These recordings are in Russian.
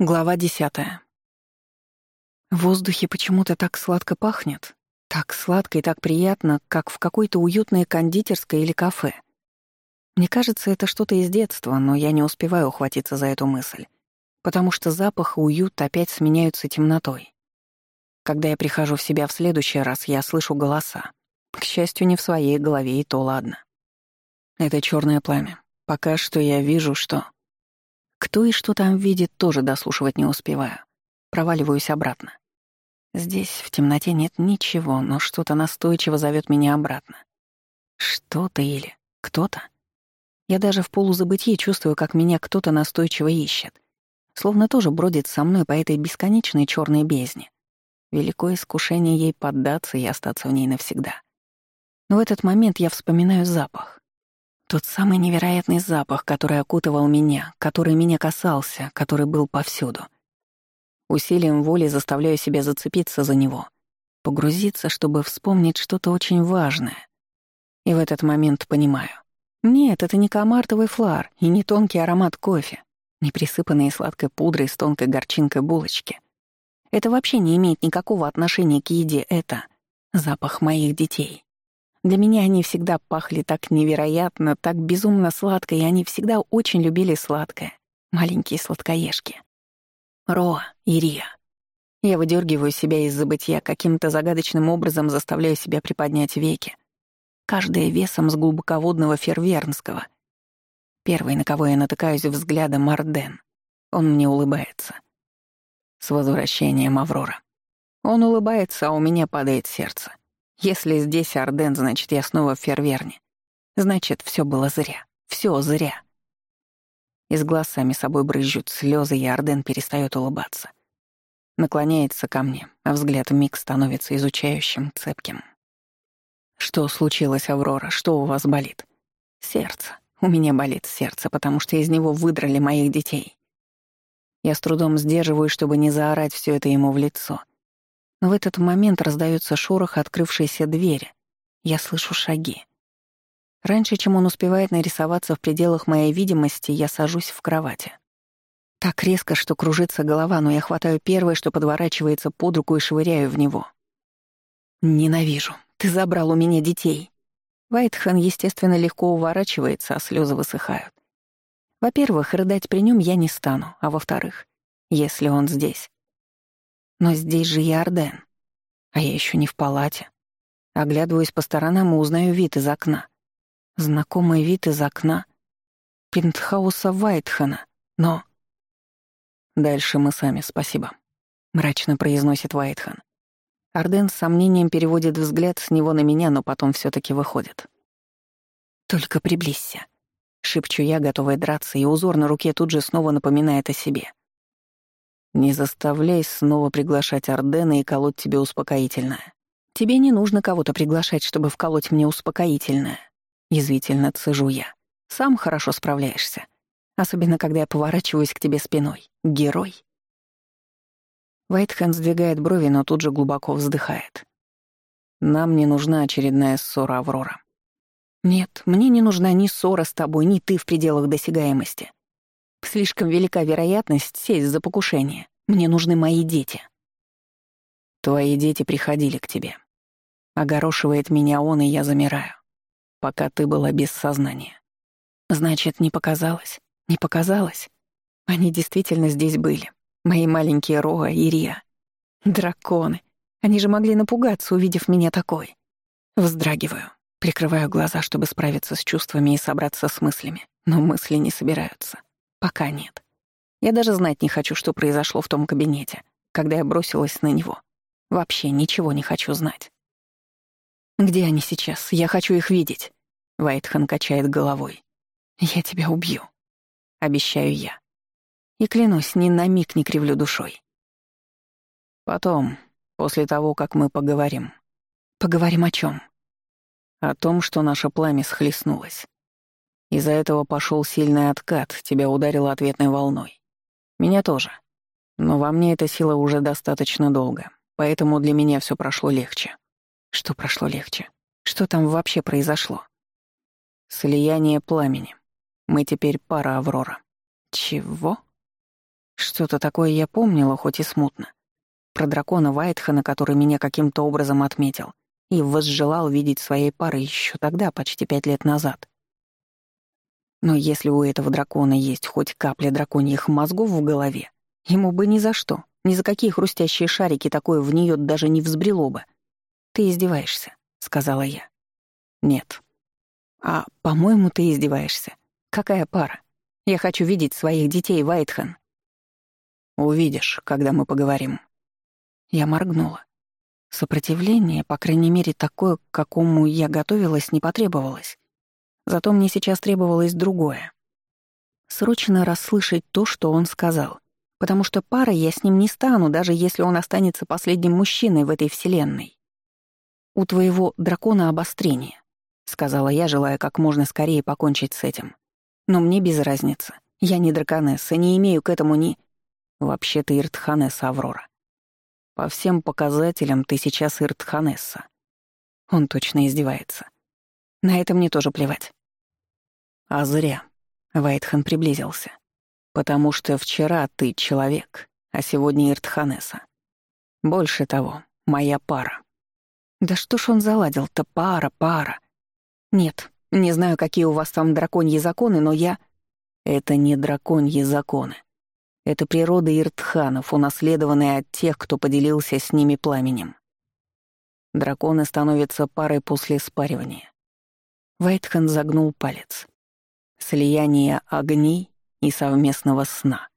Глава десятая. В воздухе почему-то так сладко пахнет. Так сладко и так приятно, как в какой-то уютной кондитерской или кафе. Мне кажется, это что-то из детства, но я не успеваю ухватиться за эту мысль, потому что запах и уют опять сменяются темнотой. Когда я прихожу в себя в следующий раз, я слышу голоса. К счастью, не в своей голове, и то ладно. Это черное пламя. Пока что я вижу, что... Кто и что там видит, тоже дослушивать не успеваю. Проваливаюсь обратно. Здесь, в темноте, нет ничего, но что-то настойчиво зовет меня обратно. Что-то или кто-то. Я даже в полузабытии чувствую, как меня кто-то настойчиво ищет. Словно тоже бродит со мной по этой бесконечной черной бездне. Великое искушение ей поддаться и остаться в ней навсегда. Но в этот момент я вспоминаю запах. Тот самый невероятный запах, который окутывал меня, который меня касался, который был повсюду. Усилием воли заставляю себя зацепиться за него, погрузиться, чтобы вспомнить что-то очень важное. И в этот момент понимаю. Нет, это не комартовый флар и не тонкий аромат кофе, не присыпанные сладкой пудрой с тонкой горчинкой булочки. Это вообще не имеет никакого отношения к еде, это запах моих детей. Для меня они всегда пахли так невероятно, так безумно сладко, и они всегда очень любили сладкое. Маленькие сладкоежки. Роа Ирия. Я выдергиваю себя из забытья, каким-то загадочным образом заставляю себя приподнять веки. Каждая весом с глубоководного фервернского. Первый, на кого я натыкаюсь взглядом, Марден. Он мне улыбается. С возвращением Аврора. Он улыбается, а у меня падает сердце. Если здесь Орден, значит, я снова в Ферверне. Значит, все было зря. Все зря. Из глаз сами собой брызжут слезы, и Орден перестает улыбаться. Наклоняется ко мне, а взгляд миг становится изучающим, цепким. «Что случилось, Аврора? Что у вас болит?» «Сердце. У меня болит сердце, потому что из него выдрали моих детей». Я с трудом сдерживаю, чтобы не заорать все это ему в лицо — в этот момент раздается шорох открывшейся двери. Я слышу шаги. Раньше, чем он успевает нарисоваться в пределах моей видимости, я сажусь в кровати. Так резко, что кружится голова, но я хватаю первое, что подворачивается под руку и швыряю в него. «Ненавижу. Ты забрал у меня детей». Вайтхан, естественно, легко уворачивается, а слезы высыхают. Во-первых, рыдать при нем я не стану, а во-вторых, если он здесь, но здесь же Ярден. А я еще не в палате. Оглядываюсь по сторонам и узнаю вид из окна. Знакомый вид из окна. Пентхауса Вайтхана. Но... «Дальше мы сами, спасибо», — мрачно произносит Вайтхан. Арден с сомнением переводит взгляд с него на меня, но потом все таки выходит. «Только приблизься», — шепчу я, готовая драться, и узор на руке тут же снова напоминает о себе — не заставляй снова приглашать Ордена и колоть тебе успокоительное. Тебе не нужно кого-то приглашать, чтобы вколоть мне успокоительное. Язвительно цежу я. Сам хорошо справляешься. Особенно, когда я поворачиваюсь к тебе спиной. Герой. Вайтхен сдвигает брови, но тут же глубоко вздыхает. «Нам не нужна очередная ссора, Аврора». «Нет, мне не нужна ни ссора с тобой, ни ты в пределах досягаемости. Слишком велика вероятность сесть за покушение. Мне нужны мои дети. Твои дети приходили к тебе. Огорошивает меня он, и я замираю. Пока ты была без сознания. Значит, не показалось? Не показалось? Они действительно здесь были. Мои маленькие Роа и Рия. Драконы. Они же могли напугаться, увидев меня такой. Вздрагиваю. Прикрываю глаза, чтобы справиться с чувствами и собраться с мыслями. Но мысли не собираются. Пока нет. Я даже знать не хочу, что произошло в том кабинете, когда я бросилась на него. Вообще ничего не хочу знать. «Где они сейчас? Я хочу их видеть!» Вайтхан качает головой. «Я тебя убью!» Обещаю я. И клянусь, ни на миг не кривлю душой. Потом, после того, как мы поговорим. Поговорим о чем? О том, что наше пламя схлестнулось. Из-за этого пошел сильный откат, тебя ударило ответной волной. Меня тоже. Но во мне эта сила уже достаточно долго, поэтому для меня все прошло легче. Что прошло легче? Что там вообще произошло? Слияние пламени. Мы теперь пара Аврора. Чего? Что-то такое я помнила, хоть и смутно. Про дракона Вайтхана, который меня каким-то образом отметил и возжелал видеть своей парой еще тогда, почти пять лет назад. Но если у этого дракона есть хоть капля драконьих мозгов в голове, ему бы ни за что, ни за какие хрустящие шарики такое в нее даже не взбрело бы. «Ты издеваешься», — сказала я. «Нет». «А, по-моему, ты издеваешься. Какая пара? Я хочу видеть своих детей, Вайтхан». «Увидишь, когда мы поговорим». Я моргнула. Сопротивление, по крайней мере, такое, к какому я готовилась, не потребовалось. Зато мне сейчас требовалось другое. Срочно расслышать то, что он сказал. Потому что пара я с ним не стану, даже если он останется последним мужчиной в этой вселенной. «У твоего дракона обострение», — сказала я, желая как можно скорее покончить с этим. «Но мне без разницы. Я не драконесса, не имею к этому ни...» «Вообще-то Иртханесса Аврора». «По всем показателям ты сейчас Иртханесса». Он точно издевается. На это мне тоже плевать. А зря. Вайтхан приблизился. Потому что вчера ты человек, а сегодня Иртханеса. Больше того, моя пара. Да что ж он заладил-то, пара, пара. Нет, не знаю, какие у вас там драконьи законы, но я... Это не драконьи законы. Это природа Иртханов, унаследованная от тех, кто поделился с ними пламенем. Драконы становятся парой после спаривания. Вайтхен загнул палец. Слияние огней и совместного сна.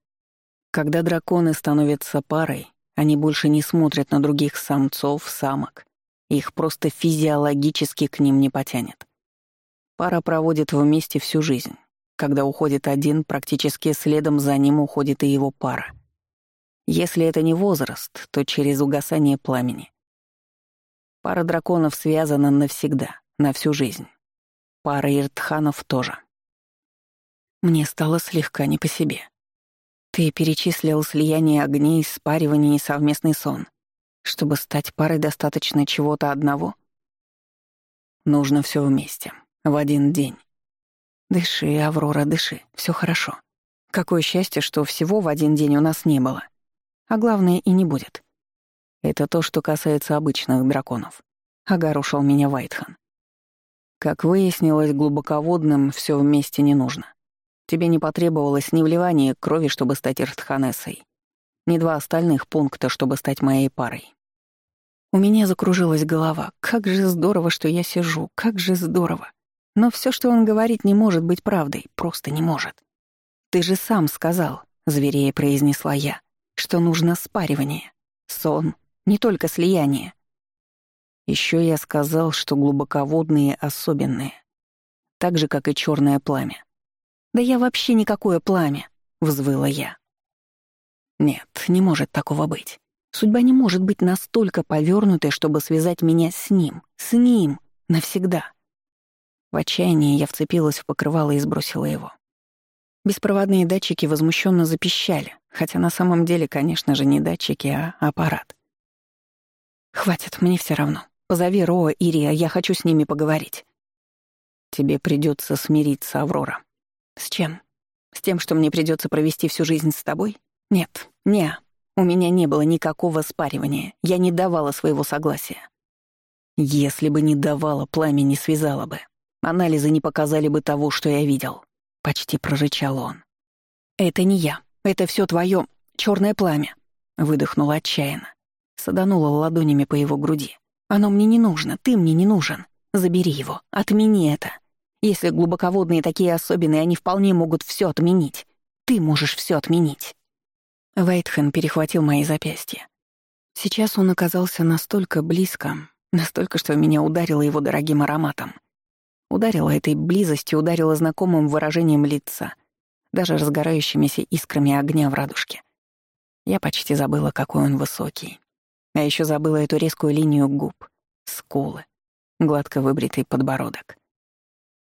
Когда драконы становятся парой, они больше не смотрят на других самцов, самок. Их просто физиологически к ним не потянет. Пара проводит вместе всю жизнь. Когда уходит один, практически следом за ним уходит и его пара. Если это не возраст, то через угасание пламени. Пара драконов связана навсегда, на всю жизнь пара Иртханов тоже. Мне стало слегка не по себе. Ты перечислил слияние огней, спаривание и совместный сон. Чтобы стать парой достаточно чего-то одного? Нужно все вместе, в один день. Дыши, Аврора, дыши, все хорошо. Какое счастье, что всего в один день у нас не было. А главное, и не будет. Это то, что касается обычных драконов. Агар ушел меня Вайтхан. Как выяснилось, глубоководным все вместе не нужно. Тебе не потребовалось ни вливание крови, чтобы стать Иртханесой, ни два остальных пункта, чтобы стать моей парой. У меня закружилась голова. Как же здорово, что я сижу, как же здорово. Но все, что он говорит, не может быть правдой, просто не может. «Ты же сам сказал», — зверее произнесла я, — «что нужно спаривание, сон, не только слияние». Еще я сказал, что глубоководные особенные. Так же, как и черное пламя. «Да я вообще никакое пламя!» — взвыла я. «Нет, не может такого быть. Судьба не может быть настолько повернутой, чтобы связать меня с ним, с ним, навсегда». В отчаянии я вцепилась в покрывало и сбросила его. Беспроводные датчики возмущенно запищали, хотя на самом деле, конечно же, не датчики, а аппарат. «Хватит, мне все равно», Позови Роа и Рия, а я хочу с ними поговорить». «Тебе придется смириться, Аврора». «С чем? С тем, что мне придется провести всю жизнь с тобой? Нет, не. У меня не было никакого спаривания. Я не давала своего согласия». «Если бы не давала, пламя не связало бы. Анализы не показали бы того, что я видел», — почти прорычал он. «Это не я. Это все твое черное пламя», — выдохнула отчаянно. Саданула ладонями по его груди. Оно мне не нужно, ты мне не нужен. Забери его, отмени это. Если глубоководные такие особенные, они вполне могут все отменить. Ты можешь все отменить». Вайтхен перехватил мои запястья. Сейчас он оказался настолько близко, настолько, что меня ударило его дорогим ароматом. Ударило этой близостью, ударило знакомым выражением лица, даже разгорающимися искрами огня в радужке. Я почти забыла, какой он высокий, а еще забыла эту резкую линию губ, скулы, гладко выбритый подбородок.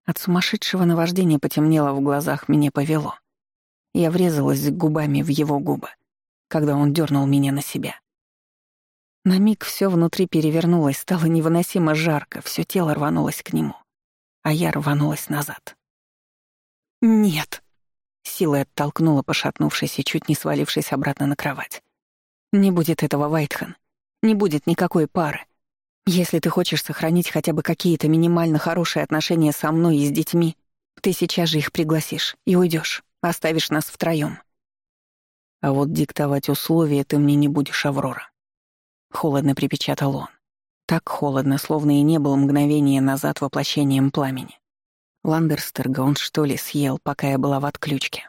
От сумасшедшего наваждения потемнело в глазах, меня повело. Я врезалась губами в его губы, когда он дернул меня на себя. На миг все внутри перевернулось, стало невыносимо жарко, все тело рванулось к нему, а я рванулась назад. «Нет!» — силой оттолкнула пошатнувшись и чуть не свалившись обратно на кровать. «Не будет этого, Вайтхан не будет никакой пары. Если ты хочешь сохранить хотя бы какие-то минимально хорошие отношения со мной и с детьми, ты сейчас же их пригласишь и уйдешь, оставишь нас втроем. А вот диктовать условия ты мне не будешь, Аврора. Холодно припечатал он. Так холодно, словно и не было мгновения назад воплощением пламени. Ландерстерга он что ли съел, пока я была в отключке.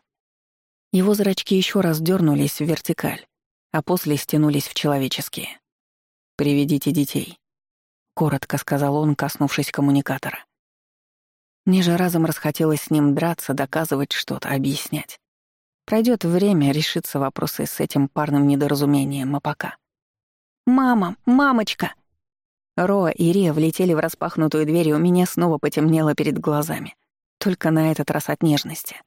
Его зрачки еще раз дернулись в вертикаль, а после стянулись в человеческие. «Приведите детей», — коротко сказал он, коснувшись коммуникатора. Мне же разом расхотелось с ним драться, доказывать что-то, объяснять. Пройдет время, решится вопросы с этим парным недоразумением, а пока... «Мама! Мамочка!» Роа и Рия влетели в распахнутую дверь, и у меня снова потемнело перед глазами. Только на этот раз от нежности.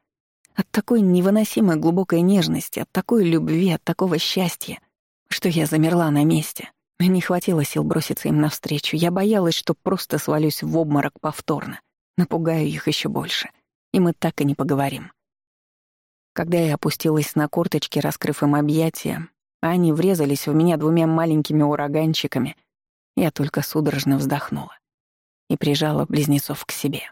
От такой невыносимой глубокой нежности, от такой любви, от такого счастья, что я замерла на месте. Не хватило сил броситься им навстречу. Я боялась, что просто свалюсь в обморок повторно. Напугаю их еще больше. И мы так и не поговорим. Когда я опустилась на корточки, раскрыв им объятия, они врезались в меня двумя маленькими ураганчиками, я только судорожно вздохнула и прижала близнецов к себе.